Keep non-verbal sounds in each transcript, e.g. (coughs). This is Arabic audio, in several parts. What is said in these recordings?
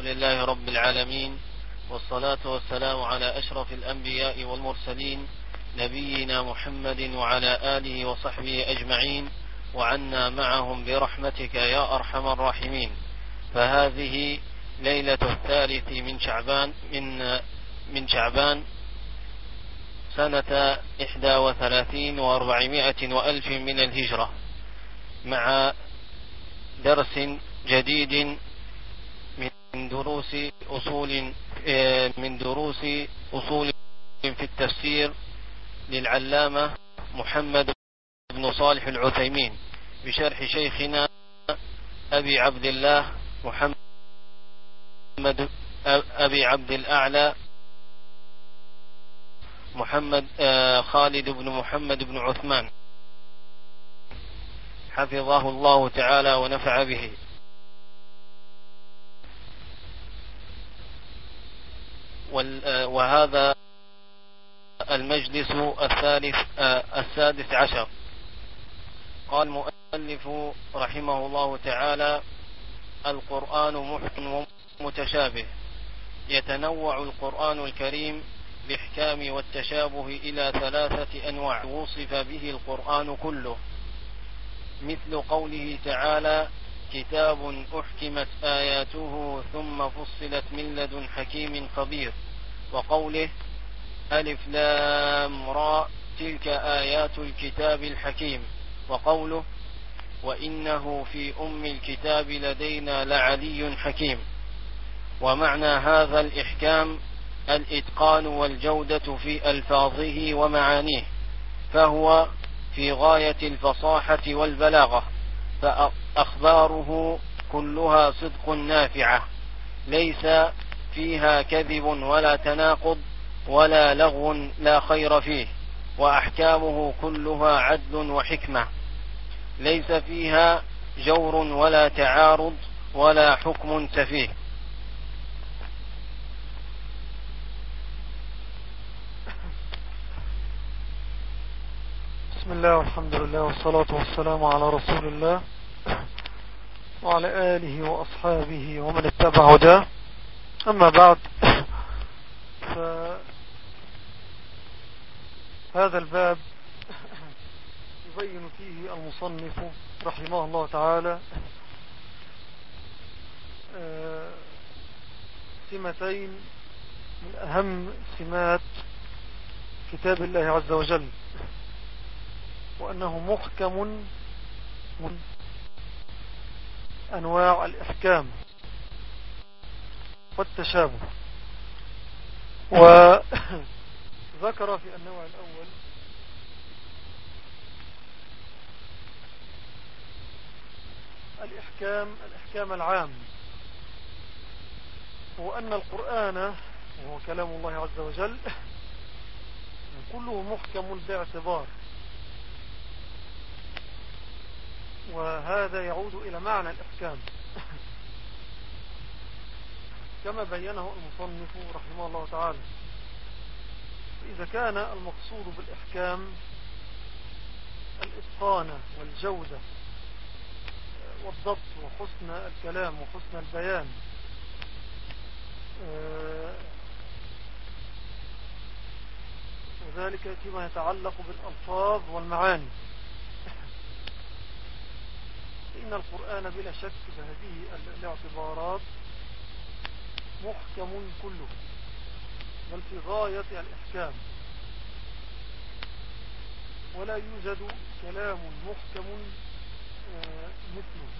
لله رب العالمين والصلاة والسلام على أشرف الأنبياء والمرسلين نبينا محمد وعلى آله وصحبه أجمعين وعنا معهم برحمتك يا أرحم الراحمين. فهذه ليلة الثالث من شعبان من من شعبان سنة إحدى وثلاثين وأربعمائة وألف من الهجرة مع درس جديد من دروس أصول من دروس أصول في التفسير للعلامة محمد بن صالح العثيمين بشرح شيخنا أبي عبد الله محمد أبي عبد الأعلى محمد خالد بن محمد بن عثمان. حفظه الله تعالى ونفع به. وهذا المجلس الثالث السادس عشر. قال المؤلف رحمه الله تعالى القرآن محكم ومتشابه. يتنوع القرآن الكريم بالإحكام والتشابه إلى ثلاثة أنواع. وصف به القرآن كله. مثل قوله تعالى كتاب أحكمت آياته ثم فصلت من لدن حكيم خبير. وقوله ألف لام را تلك آيات الكتاب الحكيم. وقوله وإنه في أم الكتاب لدينا لعلي حكيم. ومعنى هذا الإحكام الإتقان والجودة في ألفاظه ومعانيه فهو في غاية الفصاحة والبلاغة. فأخباره كلها صدق نافعة. ليس فيها كذب ولا تناقض ولا لغو لا خير فيه وأحكامه كلها عدل وحكمة. ليس فيها جور ولا تعارض ولا حكم سفيه بسم الله والحمد لله والصلاة والسلام على رسول الله وعلى آله وأصحابه ومن اتبع هداه. أما بعد فهذا الباب يبين فيه المصنف رحمه الله تعالى سمتين من أهم سمات كتاب الله عز وجل. وأنه محكم من أنواع الإحكام والتشابه. وذكر في النوع الأول الإحكام الإحكام العام. هو أن القرآن وهو كلام الله عز وجل كله محكم باعتبار. وهذا يعود إلى معنى الإحكام. (laughs) كما بينه المصنف رحمه الله تعالى. إذا كان المقصود بالإحكام الإتقان والجودة والضبط وحسن الكلام وحسن البيان وذلك فيما يتعلق بالألفاظ والمعاني. إن القرآن بلا شك بهذه الاعتبارات محكم كله بل في غاية الإحكام. ولا يوجد كلام محكم مثله.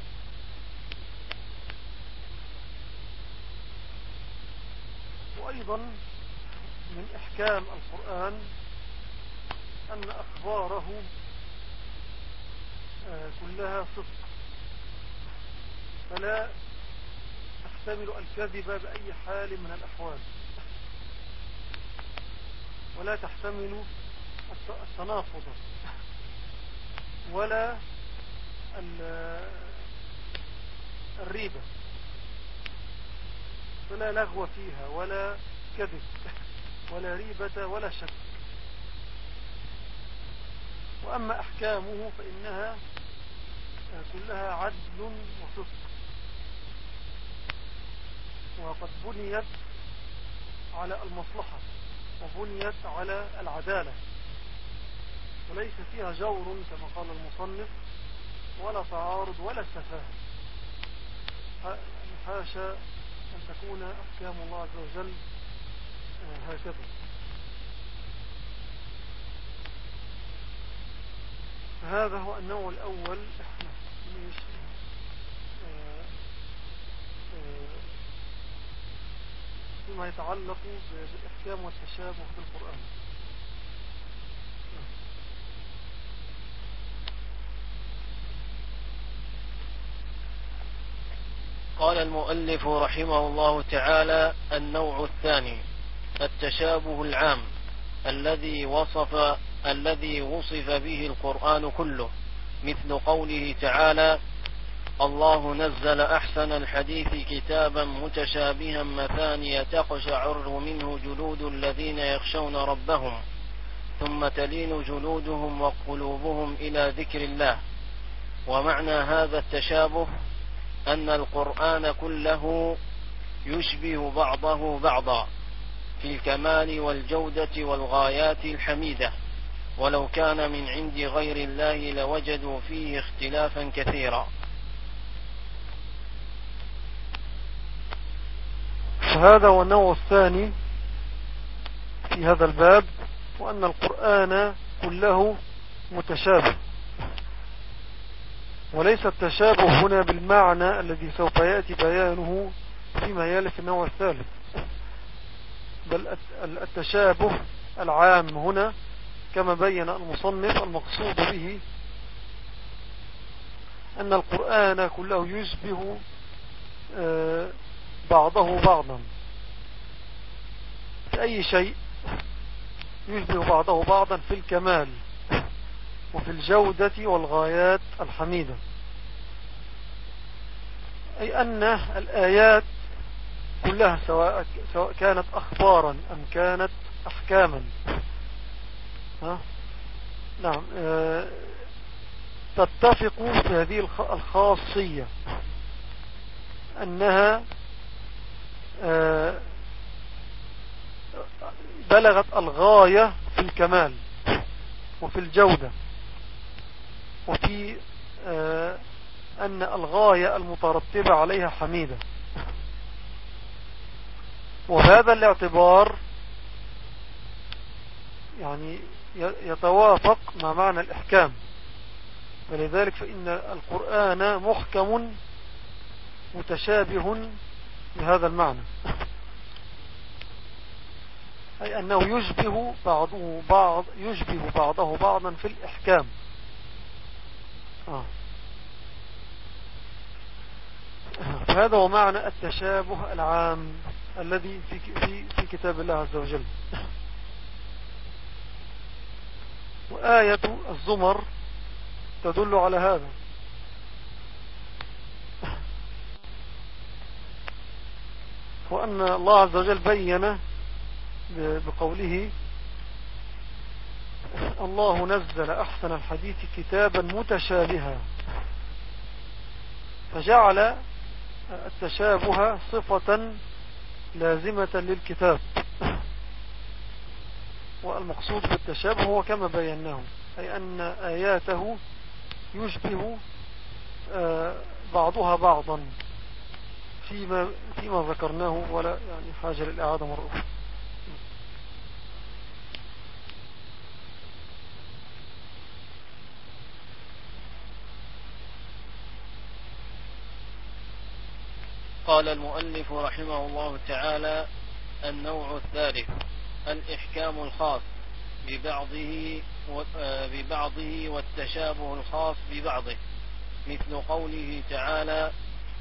وأيضا من إحكام القرآن أن أخباره كلها صدق فلا تحتمل الكذب بأي حال من الأحوال. ولا تحتمل التنافض ولا الريبة فلا لغو فيها ولا كذب ولا ريبة ولا شك. وأما أحكامه فإنها كلها عدل وصدق وقد بنيت على المصلحة وبنيت على العدالة. وليس فيها جور كما قال المصنف ولا تعارض ولا سفاهة حاشا أن تكون أحكام الله عز وجل آه، هكذا. هذا هو النوع الأول آه، آه، فيما يتعلق بالإحكام والتشابه في القرآن. قال المؤلف رحمه الله تعالى النوع الثاني التشابه العام الذي وصف الذي وصف به القرآن كله مثل قوله تعالى الله نزل أحسن الحديث كتابا متشابها مثانية تقشعر منه جلود الذين يخشون ربهم ثم تلين جلودهم وقلوبهم إلى ذكر الله. ومعنى هذا التشابه أن القرآن كله يشبه بعضه بعضا في الكمال والجودة والغايات الحميدة. ولو كان من عند غير الله لوجدوا فيه اختلافا كثيرا. فهذا هو النوع الثاني في هذا الباب وأن القرآن كله متشابه. وليس التشابه هنا بالمعنى الذي سوف يأتي بيانه فيما يلي في النوع الثالث. بل التشابه العام هنا كما بين المصنف المقصود به أن القرآن كله يشبه آه، بعضه بعضا. في أي شيء يشبه بعضه بعضا في الكمال وفي الجودة والغايات الحميدة. أي أن الآيات كلها سواء, كانت أخبارا أم كانت أحكاما. ها؟ نعم آه، تتفق في هذه الخاصية أنها بلغت الغاية في الكمال وفي الجودة وفي آه، أن الغاية المترتبة عليها حميدة. وهذا الاعتبار يعني يتوافق مع معنى الإحكام. فلذلك فإن القرآن محكم متشابه بهذا المعنى. أي أنه يشبه بعضه بعض يشبه بعضه بعضا في الإحكام. آه. هذا هو معنى التشابه العام الذي في, في, في كتاب الله عز وجل. وآية الزمر تدل على هذا. وأن الله عز وجل بين بقوله الله نزل أحسن الحديث كتابا متشابها فجعل التشابه صفة لازمة للكتاب والمقصود بالتشابه هو كما بيناه أي أن آياته يشبه آه، بعضها بعضا. فيما, فيما ذكرناه ولا يعني حاجة للإعادة مرة أخرى. قال المؤلف رحمه الله تعالى النوع الثالث الإحكام الخاص ببعضه آه، ببعضه والتشابه الخاص ببعضه مثل قوله تعالى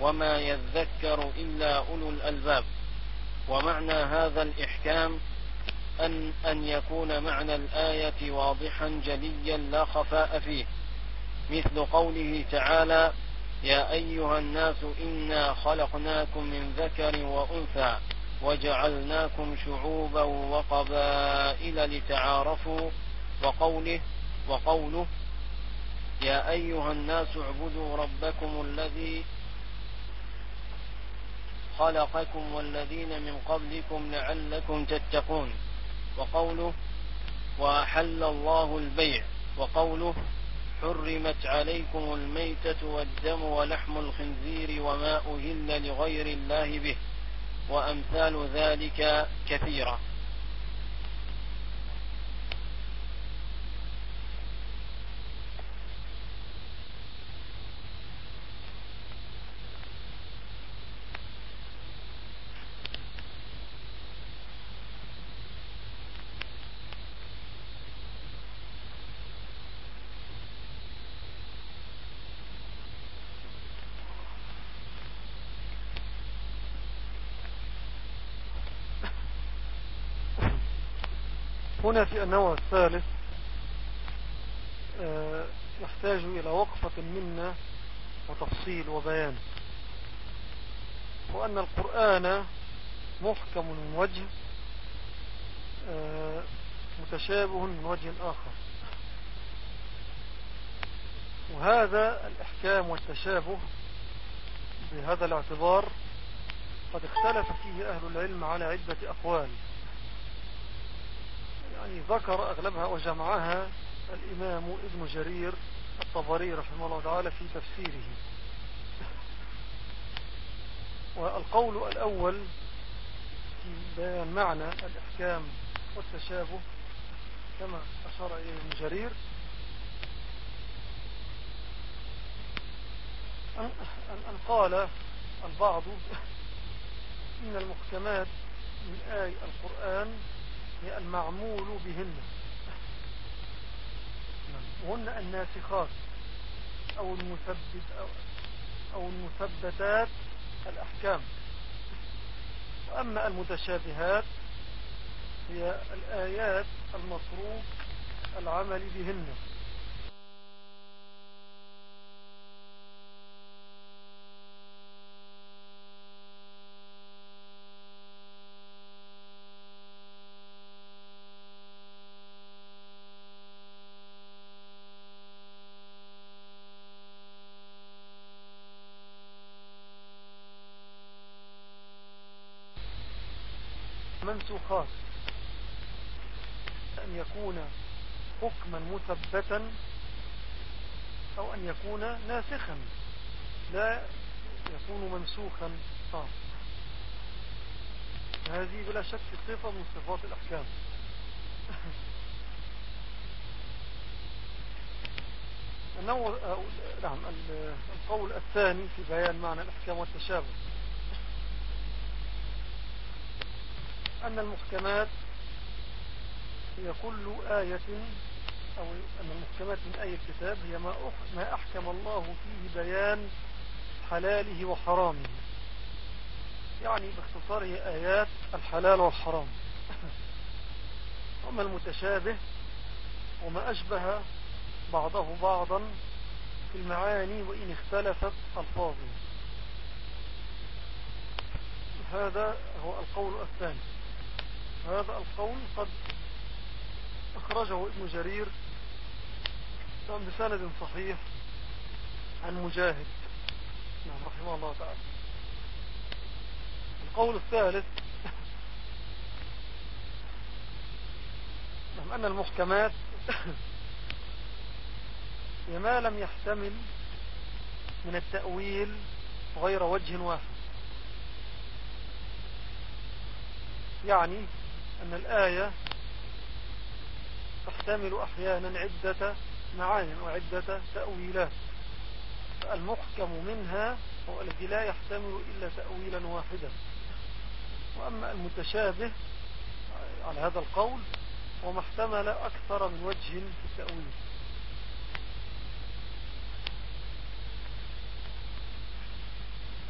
وما يذكر إلا أولو الألباب. ومعنى هذا الإحكام أن, أن يكون معنى الآية واضحا جليا لا خفاء فيه. مثل قوله تعالى يا أيها الناس إنا خلقناكم من ذكر وأنثى وجعلناكم شعوبا وقبائل لتعارفوا. وقوله وقوله يا أيها الناس اعبدوا ربكم الذي خلقكم والذين من قبلكم لعلكم تتقون. وقوله وأحل الله البيع. وقوله حرمت عليكم الميتة والدم ولحم الخنزير وما أهل لغير الله به. وأمثال ذلك كثيرة. هنا في النوع الثالث آه، يحتاج إلى وقفة منا وتفصيل وبيان. وأن القرآن محكم من وجه آه، متشابه من وجه آخر. وهذا الإحكام والتشابه بهذا الاعتبار قد اختلف فيه أهل العلم على عدة أقوال. يعني ذكر أغلبها وجمعها الإمام ابن جرير الطبري رحمه الله تعالى في تفسيره. والقول الأول في بيان معنى الإحكام والتشابه كما أشار إليه ابن جرير أن قال البعض إن المحكمات من آي القرآن المعمول بهن. وهن الناسخات أو المثبت أو, أو المثبتات الأحكام. وأما المتشابهات هي الآيات المصروف العمل بهن. أن يكون حكما مثبتا أو أن يكون ناسخا لا يكون منسوخا صار هذه بلا شك صفة من صفات الأحكام. (laughs) النوع نعم القول الثاني في بيان معنى الأحكام والتشابه. أن المحكمات هي كل آية أو أن المحكمات من أي الكتاب هي ما أحكم الله فيه بيان حلاله وحرامه. يعني باختصار هي آيات الحلال والحرام. (laughs) وما المتشابه وما أشبه بعضه بعضا في المعاني وإن اختلفت ألفاظه. هذا هو القول الثاني. هذا القول قد أخرجه ابن جرير بسند صحيح عن مجاهد. نعم رحمه الله تعالى. القول الثالث نعم أن المحكمات ما لم يحتمل من التأويل غير وجه واحد. يعني أن الآية تحتمل أحيانا عدة معاني وعدة تأويلات. المحكم منها هو الذي لا يحتمل إلا تأويلا واحدا. وأما المتشابه على هذا القول هو ما احتمل أكثر من وجه في التأويل.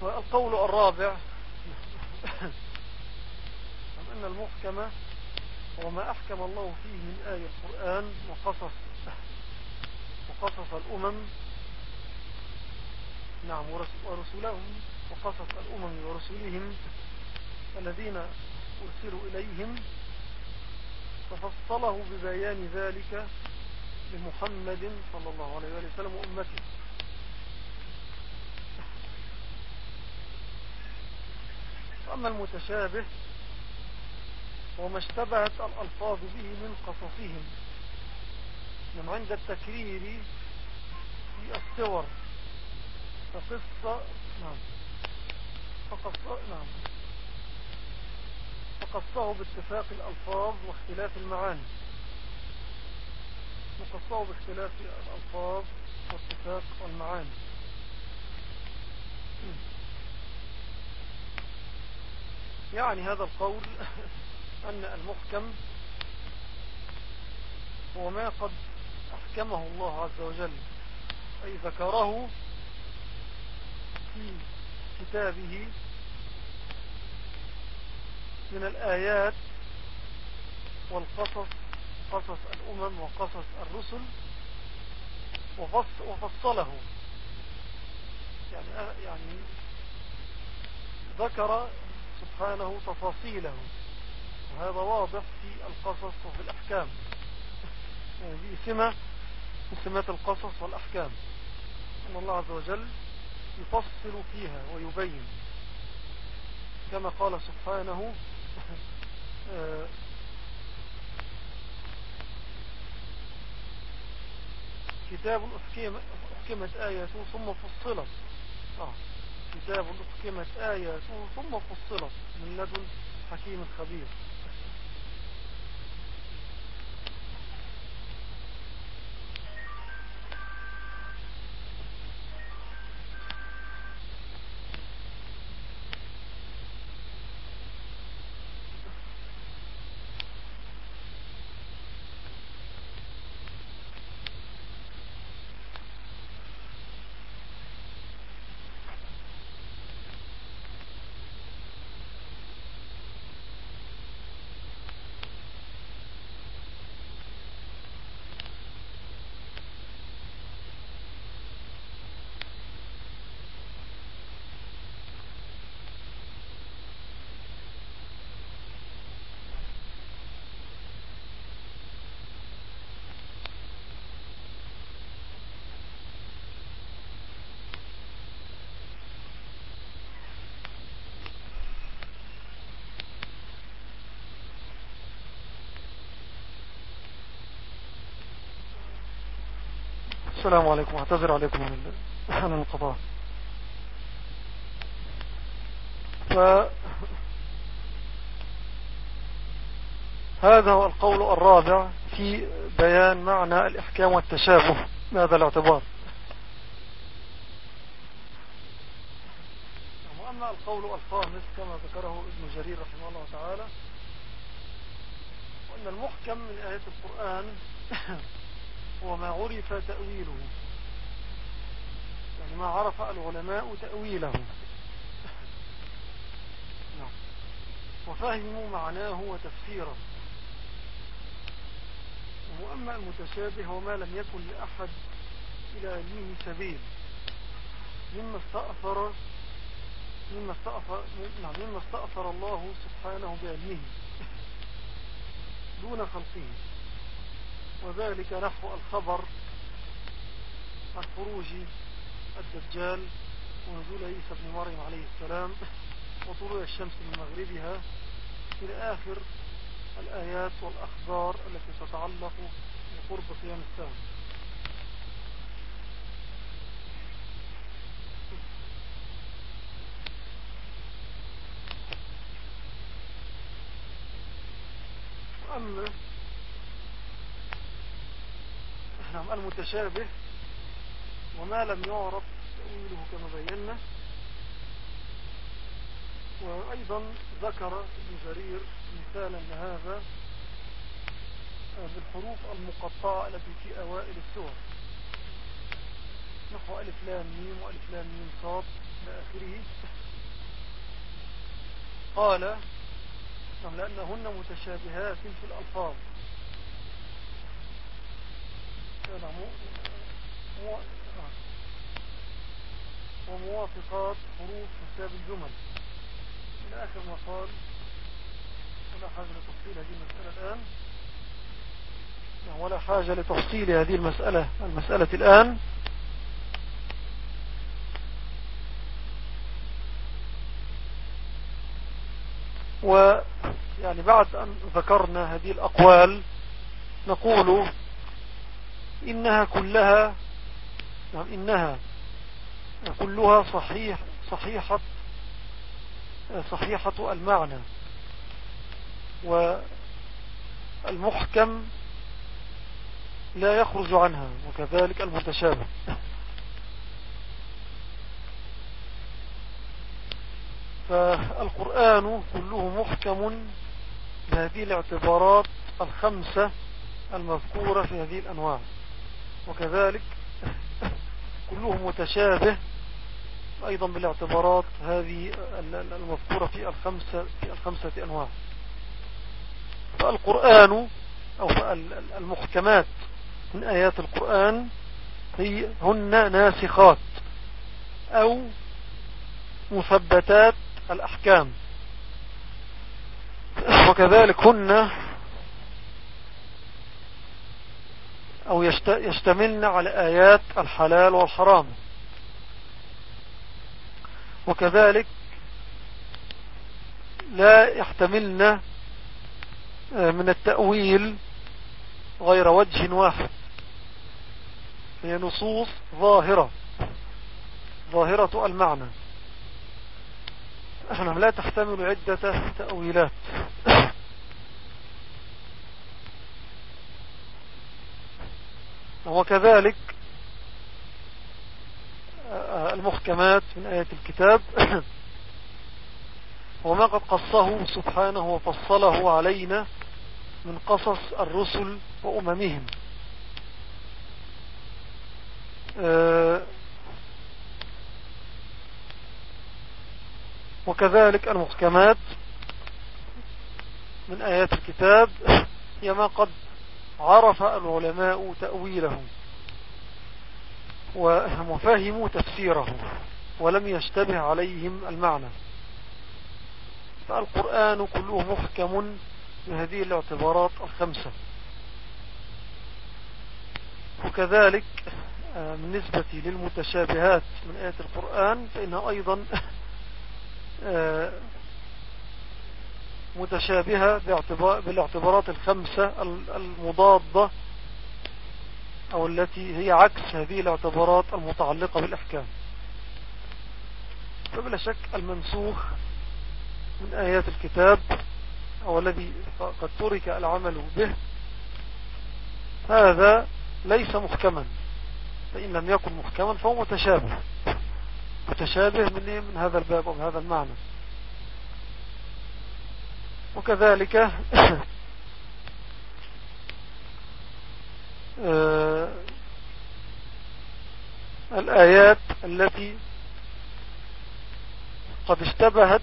والقول الرابع (laughs) أن المحكمة هو ما أحكم الله فيه من آية القرآن وقصص وقصص الأمم. نعم ورسولهم. وقصص الأمم ورسولهم. الذين أرسلوا إليهم. ففصله ببيان ذلك لمحمد صلى الله عليه وسلم وأمته. وأما المتشابه وما اشتبهت الألفاظ به من قصصهم من عند التكرير في الصور. فقصة نعم. فقصة نعم. فقصه باتفاق الألفاظ واختلاف المعاني. وقصه باختلاف الألفاظ واتفاق المعاني. يعني هذا القول أن المحكم هو ما قد أحكمه الله عز وجل أي ذكره في كتابه من الآيات والقصص قصص الأمم وقصص الرسل وفصله. يعني, يعني ذكر سبحانه تفاصيله. وهذا واضح في القصص وفي الأحكام دي سمة من سمات القصص والأحكام. أن الله عز وجل يفصل فيها ويبين. كما قال سبحانه آه، كتاب أحكمت آياته ثم فصلت. آه. كتاب أحكمت آياته ثم فصلت من لدن حكيم خبير. السلام عليكم. أعتذر عليكم عن الانقطاع هذا هو القول الرابع في بيان معنى الإحكام والتشابه. بهذا الاعتبار. وأما القول الخامس كما ذكره ابن جرير رحمه الله تعالى وأن المحكم من آيات القرآن وما عرف تأويله. يعني ما عرف العلماء تأويله. (laughs) نعم. وفهموا معناه وتفسيره. وأما المتشابه وما لم يكن لأحد إلى علمه سبيل. مما استأثر مما استأثر, نعم مما استأثر الله سبحانه بعلمه. (laughs) دون خلقه. وذلك نحو الخبر عن خروج الدجال ونزول عيسى بن مريم عليه السلام وطلوع الشمس من مغربها إلى آخر الآيات والأخبار التي تتعلق بقرب قيام الساعة. أما نعم المتشابه وما لم يعرف تأويله كما بينا. وأيضا ذكر ابن جرير مثالا لهذا بالحروف المقطعة التي في أوائل السور. نحو ألف لام ميم وألف لام ميم صاد إلى آخره. قال لأنهن متشابهات في الألفاظ وموافقات حروف حساب الجمل. إلى آخر ما قال ولا حاجة لتفصيل هذه المسألة الآن. ولا حاجة لتفصيل هذه المسألة المسألة الآن. ويعني بعد أن ذكرنا هذه الأقوال نقول إنها كلها نعم إنها كلها صحيح صحيحة صحيحة المعنى. والمحكم لا يخرج عنها وكذلك المتشابه. فالقرآن كله محكم بهذه الاعتبارات الخمسة المذكورة في هذه الأنواع. وكذلك كله متشابه أيضا بالاعتبارات هذه المذكورة في الخمسة, في الخمسة أنواع. فالقرآن أو المحكمات من آيات القرآن هي هن ناسخات أو مثبتات الأحكام. وكذلك هن أو يشتملن على آيات الحلال والحرام. وكذلك لا يحتملن آه، من التأويل غير وجه واحد. هي نصوص ظاهرة ظاهرة المعنى. لا تحتمل عدة تأويلات. وكذلك المحكمات من آية الكتاب. (coughs) وما قد قصه سبحانه وفصله علينا من قصص الرسل وأممهم. آه، وكذلك المحكمات من آيات الكتاب. (coughs) هي ما قد عرف العلماء تأويله وفهموا تفسيره ولم يشتبه عليهم المعنى. فالقرآن كله محكم بهذه الاعتبارات الخمسة. وكذلك آه، بالنسبة للمتشابهات من آيات القرآن فإنها أيضا (laughs) آه، متشابهة بالاعتبارات الخمسة المضادة أو التي هي عكس هذه الاعتبارات المتعلقة بالإحكام. فبلا شك المنسوخ من آيات الكتاب أو الذي قد ترك العمل به هذا ليس محكما. فإن لم يكن محكما فهو متشابه. متشابه من, إيه؟ من هذا الباب أو هذا المعنى. وكذلك (coughs) آه، الآيات التي قد اشتبهت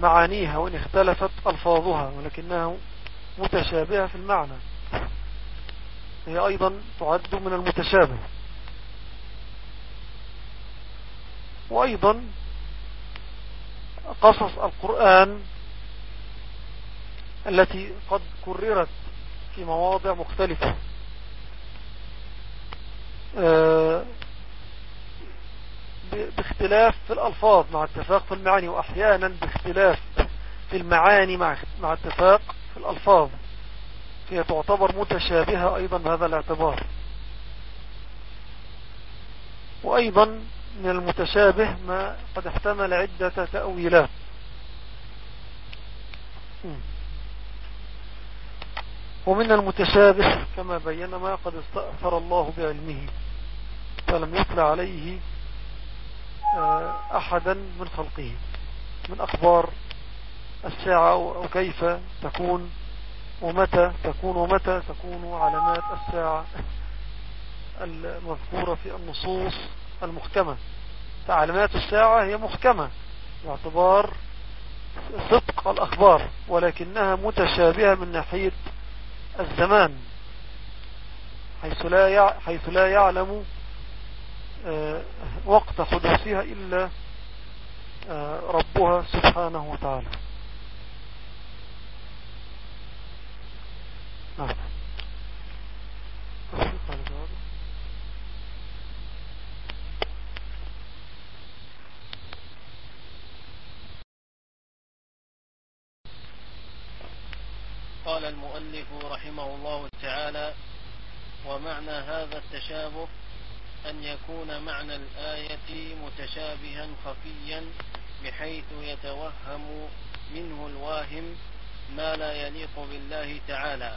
معانيها وإن اختلفت ألفاظها ولكنها متشابهة في المعنى. هي أيضا تعد من المتشابه. وأيضا قصص القرآن التي قد كررت في مواضع مختلفة. آه، باختلاف في الألفاظ مع اتفاق في المعاني وأحيانا باختلاف في المعاني مع مع اتفاق في الألفاظ فهي تعتبر متشابهة أيضا بهذا الاعتبار. وأيضا من المتشابه ما قد احتمل عدة تأويلات. ومن المتشابه كما بينا ما قد استأثر الله بعلمه فلم يطلع عليه آه، أحدا من خلقه من أخبار الساعة وكيف تكون ومتى تكون ومتى تكون علامات الساعة المذكورة في النصوص المحكمة. فعلامات الساعة هي محكمة باعتبار صدق الأخبار ولكنها متشابهة من ناحية الزمان حيث لا حيث لا يعلم آه، وقت حدوثها إلا آه، ربها سبحانه وتعالى. نعم. قال المؤلف رحمه الله تعالى ومعنى هذا التشابه أن يكون معنى الآية متشابها خفيا بحيث يتوهم منه الواهم ما لا يليق بالله تعالى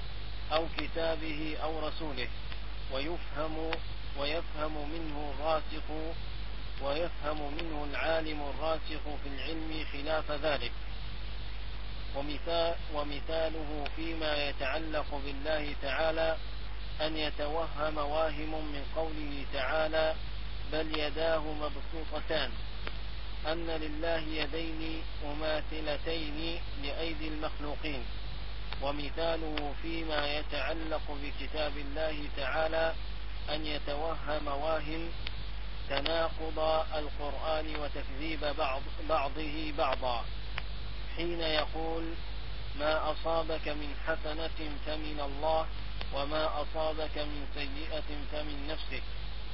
أو كتابه أو رسوله ويفهم ويفهم منه الراسخ ويفهم منه العالم الراسخ في العلم خلاف ذلك. ومثال ومثاله فيما يتعلق بالله تعالى أن يتوهم واهم من قوله تعالى بل يداه مبسوطتان أن لله يدين مماثلتين لأيدي المخلوقين. ومثاله فيما يتعلق بكتاب الله تعالى أن يتوهم واهم تناقض القرآن وتكذيب بعض بعضه بعضا. حين يقول ما أصابك من حسنة فمن الله وما أصابك من سيئة فمن نفسك.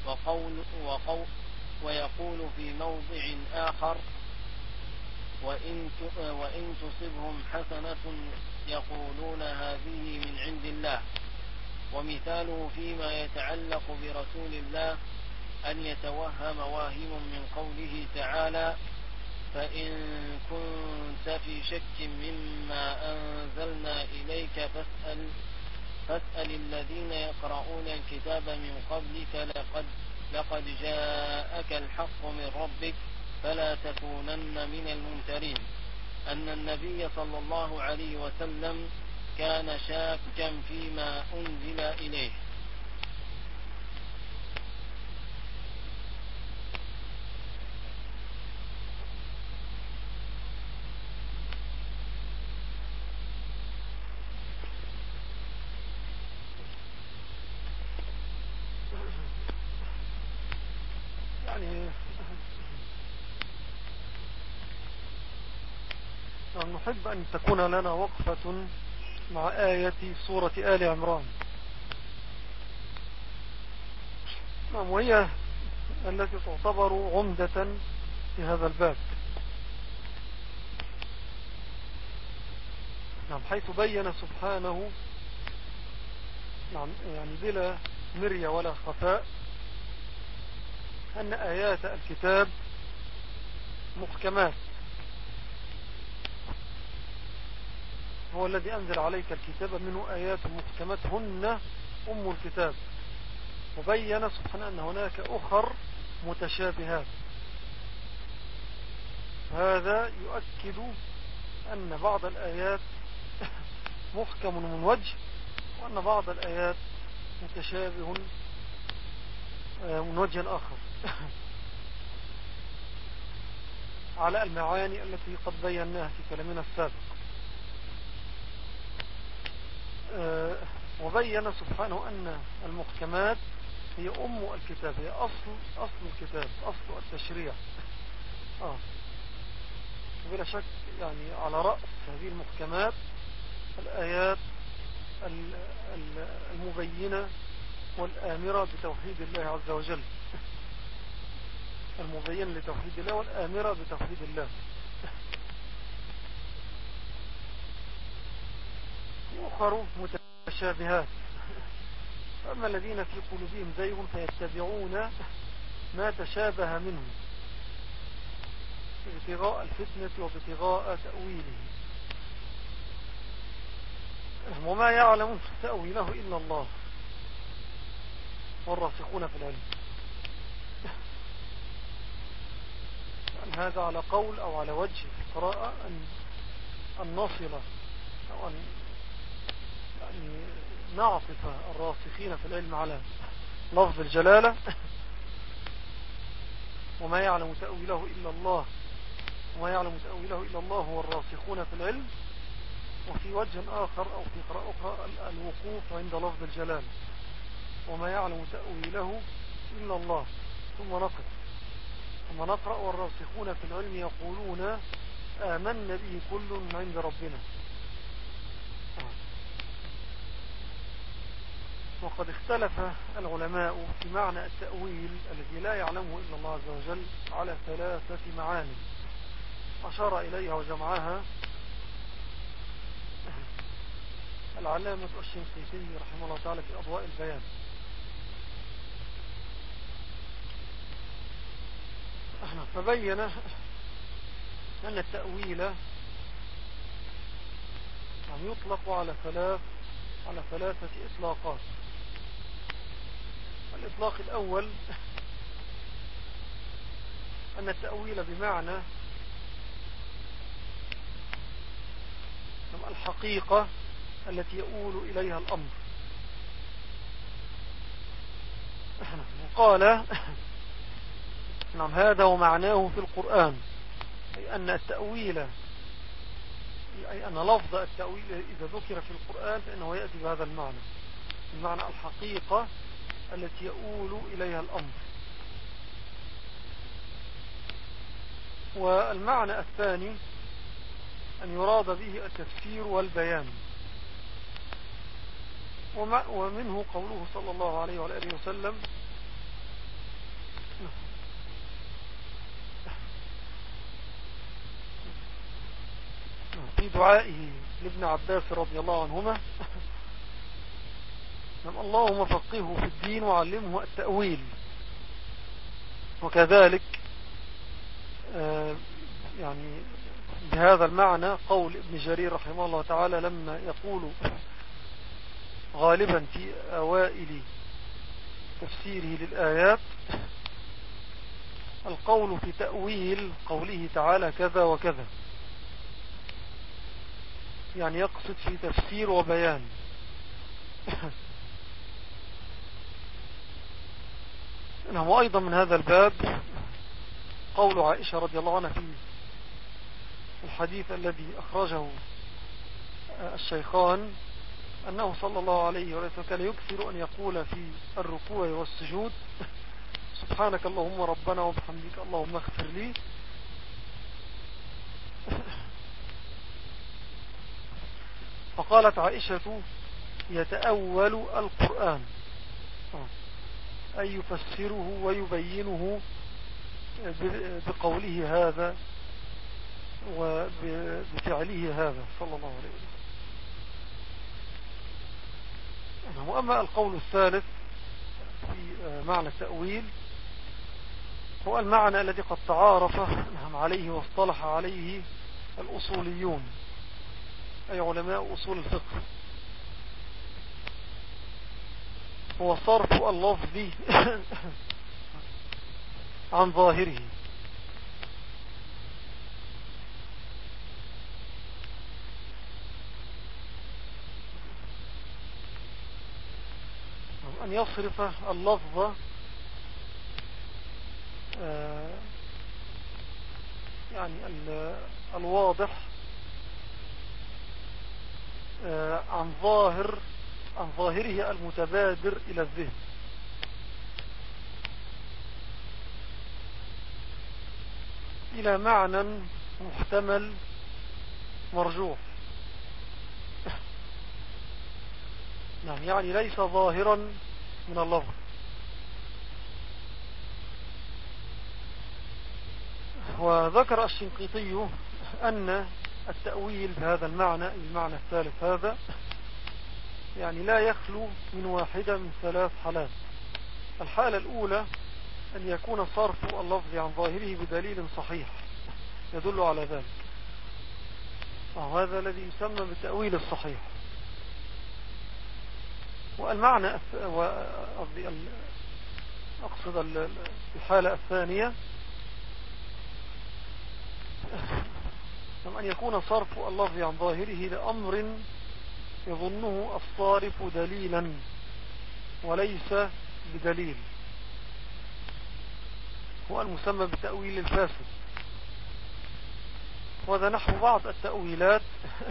وقول, وقول ويقول في موضع آخر وإن, وإن تصبهم حسنة يقولون هذه من عند الله. ومثاله فيما يتعلق برسول الله أن يتوهم واهم من قوله تعالى فإن كنت في شك مما أنزلنا إليك فاسأل فاسأل الذين يقرؤون الكتاب من قبلك لقد لقد جاءك الحق من ربك فلا تكونن من الممترين. أن النبي صلى الله عليه وسلم كان شاكا فيما أنزل إليه. نحب أن تكون لنا وقفة مع آية سورة آل عمران. نعم وهي التي تعتبر عمدة في هذا الباب. نعم حيث بين سبحانه نعم يعني بلا مرية ولا خفاء أن آيات الكتاب محكمات. هو الذي أنزل عليك الكتاب منه آيات محكمات هن أم الكتاب. وبين سبحانه أن هناك أخر متشابهات. هذا يؤكد أن بعض الآيات (laughs) محكم من وجه وأن بعض الآيات متشابه آه، من وجه آخر. (laughs) على المعاني التي قد بيناها في كلامنا السابق. وبين سبحانه أن المحكمات هي أم الكتاب هي أصل, أصل الكتاب أصل التشريع. آه. وبلا شك يعني على رأس هذه المحكمات الآيات المبينة والآمرة بتوحيد الله عز وجل. المبينة لتوحيد الله والآمرة بتوحيد الله. أخر متشابهات. أما الذين في قلوبهم زيغ فيتبعون ما تشابه منه ابتغاء الفتنة وابتغاء تأويله. وما يعلم تأويله إلا الله والراسخون في العلم. يعني هذا على قول أو على وجه القراءة أن, أن نصل أو أن نعطف الراسخين في العلم على لفظ الجلالة. وما يعلم تأويله إلا الله. وما يعلم تأويله إلا الله والراسخون في العلم. وفي وجه آخر أو في قراءة أخرى الوقوف عند لفظ الجلال وما يعلم تأويله إلا الله. ثم نقف ثم نقرأ والراسخون في العلم يقولون آمن به كل عند ربنا. وقد اختلف العلماء في معنى التأويل الذي لا يعلمه إلا الله عز وجل على ثلاثة معاني. أشار إليها وجمعها العلامة الشنقيطي رحمه الله تعالى في أضواء البيان. فبين أن التأويل يعني يطلق على ثلاث على ثلاثة إطلاقات. الإطلاق الأول أن التأويل بمعنى الحقيقة التي يؤول إليها الأمر. قال نعم هذا ومعناه في القرآن أي أن التأويل أي أن لفظ التأويل إذا ذكر في القرآن فإنه يأتي بهذا المعنى المعنى الحقيقة التي يؤول إليها الأمر. والمعنى الثاني أن يراد به التفسير والبيان. ومنه قوله صلى الله عليه وآله وسلم في دعائه لابن عباس رضي الله عنهما نعم اللهم فقهه في الدين وعلمه التأويل. وكذلك آه، يعني بهذا المعنى قول ابن جرير رحمه الله تعالى لما يقول غالبا في أوائل تفسيره للآيات القول في تأويل قوله تعالى كذا وكذا. يعني يقصد في تفسير وبيان. (laughs) نعم وأيضا من هذا الباب قول عائشة رضي الله عنها في الحديث الذي أخرجه الشيخان أنه صلى الله عليه وسلم كان يكثر أن يقول في الركوع والسجود سبحانك اللهم ربنا وبحمدك اللهم اغفر لي. فقالت عائشة يتأول القرآن. أي يفسره ويبينه بقوله هذا وبفعله هذا صلى الله عليه وسلم. وأما القول الثالث في معنى التأويل هو المعنى الذي قد تعارف نعم عليه واصطلح عليه الأصوليون أي علماء أصول الفقه. هو صرف اللفظ عن ظاهره. أن يصرف اللفظ آه، يعني الواضح آه، عن ظاهر عن ظاهره المتبادر إلى الذهن. إلى معنى محتمل مرجوح. نعم يعني ليس ظاهرا من اللفظ. وذكر الشنقيطي أن التأويل بهذا المعنى المعنى الثالث هذا يعني لا يخلو من واحدة من ثلاث حالات. الحالة الأولى أن يكون صرف اللفظ عن ظاهره بدليل صحيح. يدل على ذلك. وهذا الذي يسمى بالتأويل الصحيح. والمعنى أقصد الحالة الثانية. أن يكون صرف اللفظ عن ظاهره لأمر يظنه الصارف دليلا وليس بدليل. هو المسمى بتأويل الفاسد. وهذا نحو بعض التأويلات (laughs)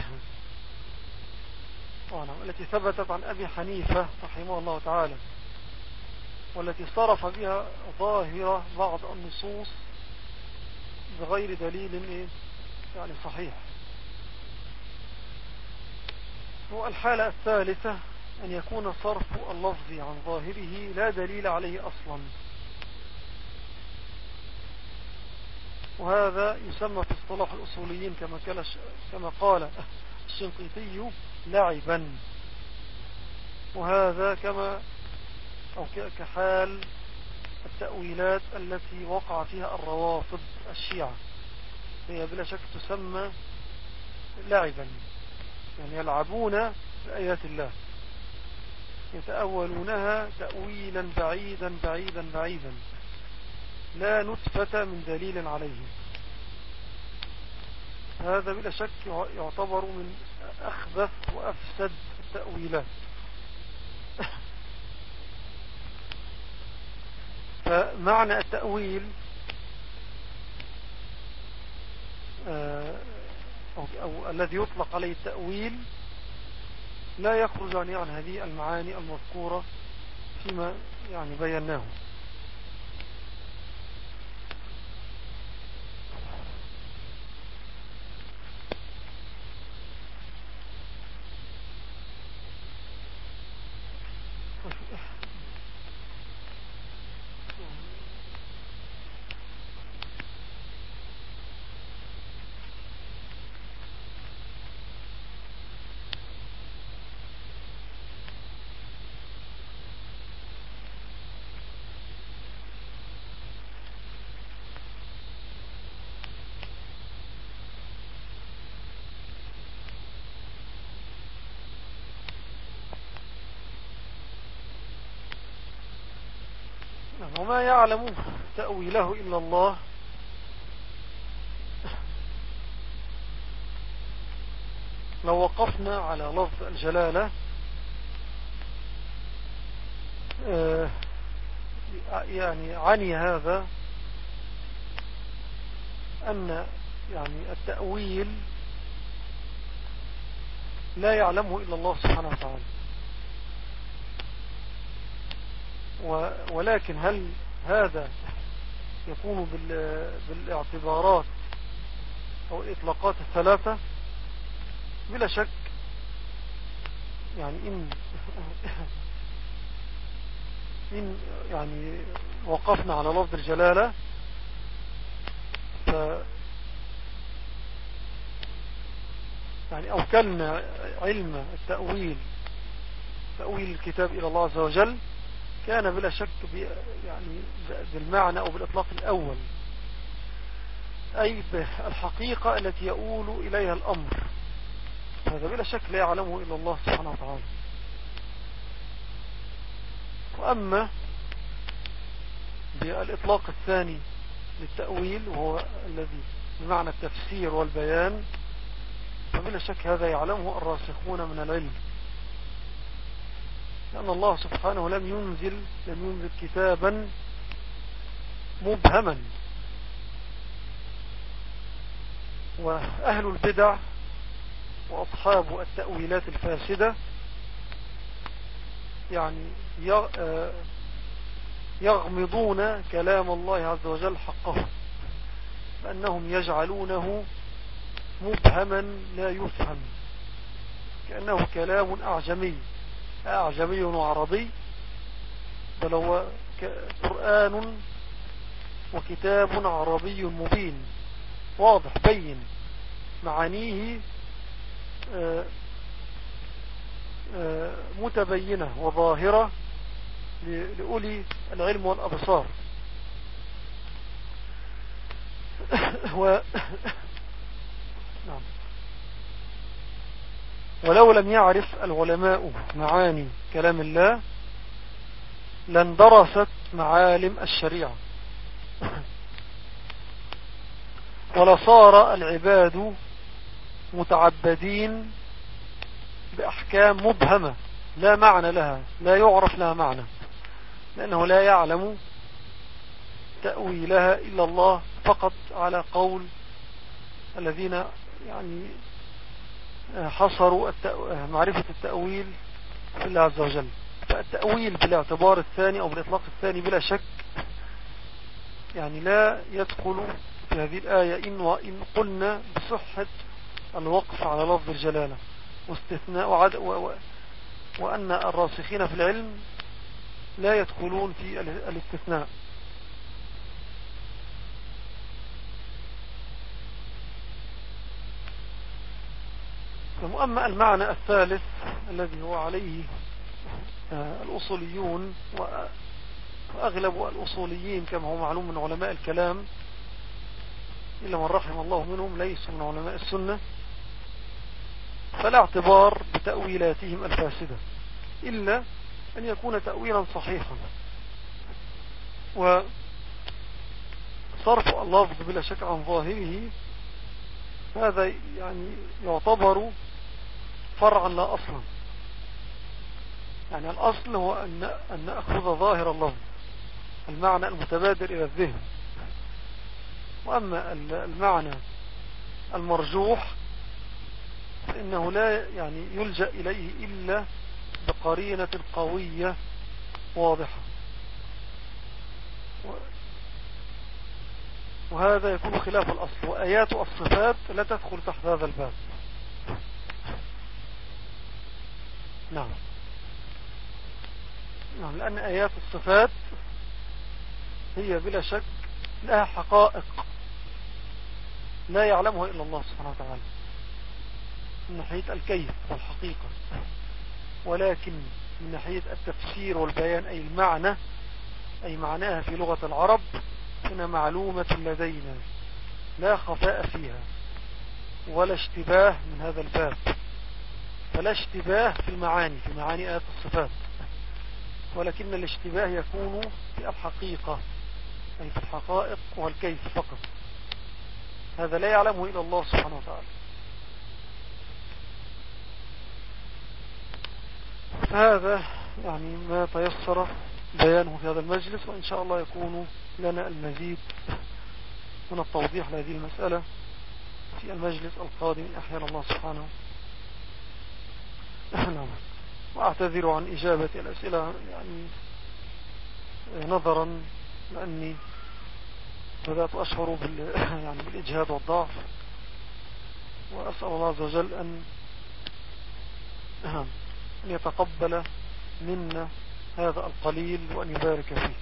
التي ثبتت عن أبي حنيفة رحمه الله تعالى والتي صرف بها ظاهرة بعض النصوص بغير دليل إيه؟ يعني صحيح. والحالة الثالثة أن يكون صرف اللفظ عن ظاهره لا دليل عليه أصلا. وهذا يسمى في اصطلاح الأصوليين كما, كما قال الشنقيطي لعبا. وهذا كما أو كحال التأويلات التي وقع فيها الروافض الشيعة. هي بلا شك تسمى لعبا. يعني يلعبون بآيات الله. يتأولونها تأويلا بعيدا بعيدا بعيدا. لا نتفة من دليل عليه هذا بلا شك يعتبر من أخبث وأفسد التأويلات. (laughs) فمعنى التأويل آه، أو, الذي يطلق عليه التأويل لا يخرج عن هذه المعاني المذكورة فيما يعني بيناه. وما يعلم تأويله إلا الله. لو وقفنا على لفظ الجلالة آه، يعني عني هذا أن يعني التأويل لا يعلمه إلا الله سبحانه وتعالى. ولكن هل هذا يكون بالاعتبارات أو الإطلاقات الثلاثة؟ بلا شك. يعني إن (laughs) إن يعني وقفنا على لفظ الجلالة ف يعني أوكلنا علم التأويل تأويل الكتاب إلى الله عز وجل كان بلا شك يعني بالمعنى أو بالإطلاق الأول. أي بالحقيقة التي يؤول إليها الأمر. هذا بلا شك لا يعلمه إلا الله سبحانه وتعالى. وأما بالإطلاق الثاني للتأويل وهو الذي بمعنى التفسير والبيان فبلا شك هذا يعلمه الراسخون من العلم. لأن الله سبحانه لم ينزل لم ينزل كتابا مبهما. وأهل البدع وأصحاب التأويلات الفاسدة يعني آه، يغمضون كلام الله عز وجل حقه لأنهم يجعلونه مبهما لا يفهم كأنه كلام أعجمي. أعجمي وعربي بل هو قرآن وكتاب عربي مبين واضح بين. معانيه آه، آه، متبينة وظاهرة لأولي العلم والأبصار. (laughs) و (laughs) نعم. ولو لم يعرف العلماء معاني كلام الله لاندرست معالم الشريعة. ولصار العباد متعبدين بأحكام مبهمة. لا معنى لها لا يعرف لها معنى. لأنه لا يعلم تأويلها إلا الله فقط على قول الذين يعني حصروا معرفة التأويل في الله عز وجل. فالتأويل بالاعتبار الثاني أو بالإطلاق الثاني بلا شك يعني لا يدخل في هذه الآية إن وإن قلنا بصحة الوقف على لفظ الجلالة واستثناء وعد و وأن الراسخين في العلم لا يدخلون في الاستثناء. وأما المعنى الثالث الذي هو عليه آه، الأصوليون وأغلب الأصوليين كما هو معلوم من علماء الكلام إلا من رحم الله منهم ليسوا من علماء السنة فلا اعتبار بتأويلاتهم الفاسدة إلا أن يكون تأويلا صحيحا. وصرف اللفظ بلا شك عن ظاهره هذا يعني يعتبر فرعا لا أصلا. يعني الأصل هو أن, أن نأخذ ظاهر اللفظ المعنى المتبادر إلى الذهن. وأما المعنى المرجوح فإنه لا يعني يلجأ إليه إلا بقرينة قوية واضحة. وهذا يكون خلاف الأصل وآيات الصفات لا تدخل تحت هذا الباب. نعم. نعم لأن آيات الصفات هي بلا شك لها حقائق لا يعلمها إلا الله سبحانه وتعالى. من ناحية الكيف والحقيقة. ولكن من ناحية التفسير والبيان أي المعنى أي معناها في لغة العرب هنا معلومة لدينا لا خفاء فيها ولا اشتباه من هذا الباب فلا اشتباه في المعاني في معاني آيات الصفات ولكن الاشتباه يكون في الحقيقة أي في الحقائق والكيف فقط. هذا لا يعلمه إلا الله سبحانه وتعالى. هذا يعني ما تيسر بيانه في هذا المجلس وإن شاء الله يكون لنا المزيد من التوضيح لهذه المسألة في المجلس القادم إن الله سبحانه نعم وأعتذر عن إجابة الأسئلة يعني نظرا لأني بدأت أشعر بال يعني بالإجهاد والضعف. وأسأل الله عز وجل أن أن يتقبل منا هذا القليل وأن يبارك فيه.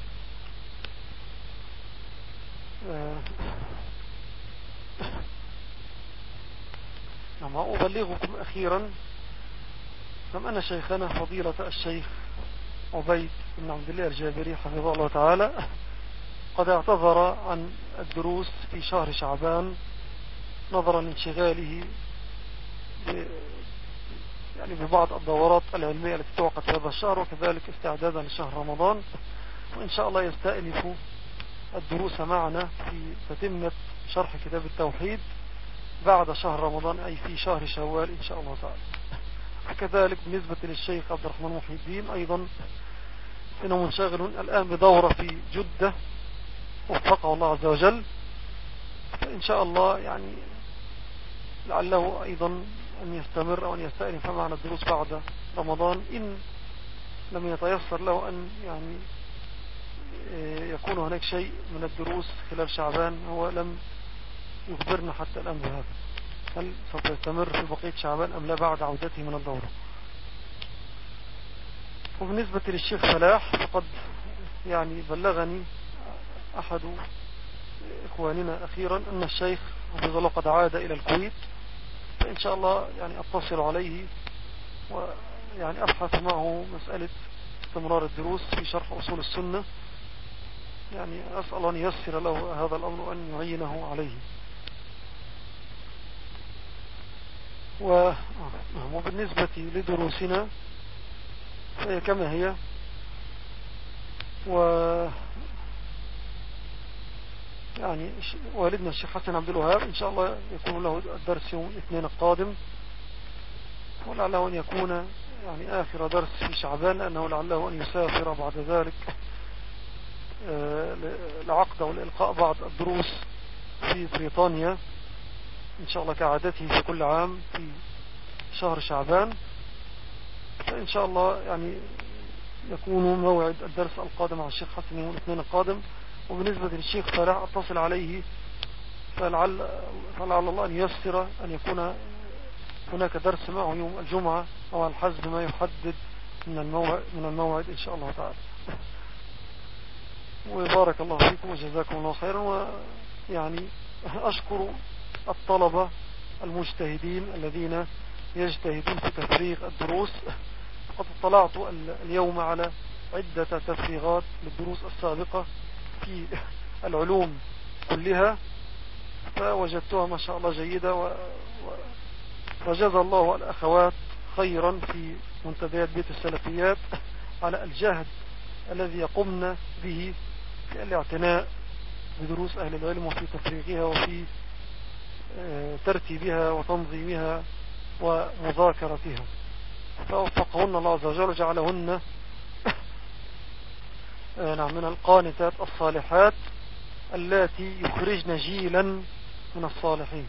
نعم أبلغكم أخيرا أن شيخنا فضيلة الشيخ عبيد بن عبد الله الجابري حفظه الله تعالى قد اعتذر عن الدروس في شهر شعبان نظرا لانشغاله يعني ببعض الدورات العلمية التي توقت في هذا الشهر وكذلك استعدادا لشهر رمضان. وإن شاء الله يستأنف الدروس معنا في تتمة شرح كتاب التوحيد بعد شهر رمضان أي في شهر شوال إن شاء الله تعالى. وكذلك بالنسبة للشيخ عبد الرحمن محي الدين أيضا إنه منشغل الآن بدورة في جدة وفقه الله عز وجل. فإن شاء الله يعني لعله أيضا أن يستمر أو أن يستأنف معنا الدروس بعد رمضان. إن لم يتيسر له أن يعني آه، يكون هناك شيء من الدروس خلال شعبان هو لم يخبرنا حتى الآن بهذا. هل سوف يستمر في بقية شعبان أم لا بعد عودته من الدورة؟ وبالنسبة للشيخ فلاح فقد يعني بلغني أحد إخواننا أخيرا أن الشيخ حفظ الله قد عاد إلى الكويت. فإن شاء الله يعني أتصل عليه ويعني أبحث معه مسألة استمرار الدروس في شرح أصول السنة. يعني أسأل أن يسر له هذا الأمر وأن يعينه عليه. وبالنسبة لدروسنا فهي كما هي. و يعني والدنا الشيخ حسن عبد الوهاب إن شاء الله يكون له الدرس يوم الاثنين القادم. ولعله أن يكون يعني آخر درس في شعبان لأنه لعله أن يسافر بعد ذلك آه، لعقد ولإلقاء بعض الدروس في بريطانيا إن شاء الله كعادته في كل عام في شهر شعبان. فإن شاء الله يعني يكون موعد الدرس القادم على الشيخ حسن يوم الاثنين القادم. وبالنسبة للشيخ فلاح أتصل عليه فلعل, فلعل الله أن يسر أن يكون هناك درس معه يوم الجمعة أو على الحزب ما يحدد من الموعد, من الموعد إن شاء الله تعالى. وبارك الله فيكم وجزاكم الله خيرا. ويعني أشكر الطلبة المجتهدين الذين يجتهدون في تفريغ الدروس. قد اطلعت اليوم على عدة تفريغات للدروس السابقة. في العلوم كلها فوجدتها ما شاء الله جيدة وجزى الله الأخوات خيرا في منتديات بيت السلفيات على الجهد الذي يقمن به في الاعتناء بدروس أهل العلم وفي تفريغها وفي آه، ترتيبها وتنظيمها ومذاكرتها. فوفقهن الله عز وجل وجعلهن نعم من القانتات الصالحات التي يخرجن جيلا من الصالحين.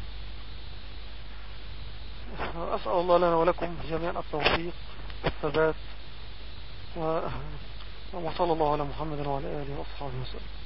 أسأل الله لنا ولكم جميعا التوفيق والثبات وصلى الله على محمد وعلى آله وأصحابه وسلم.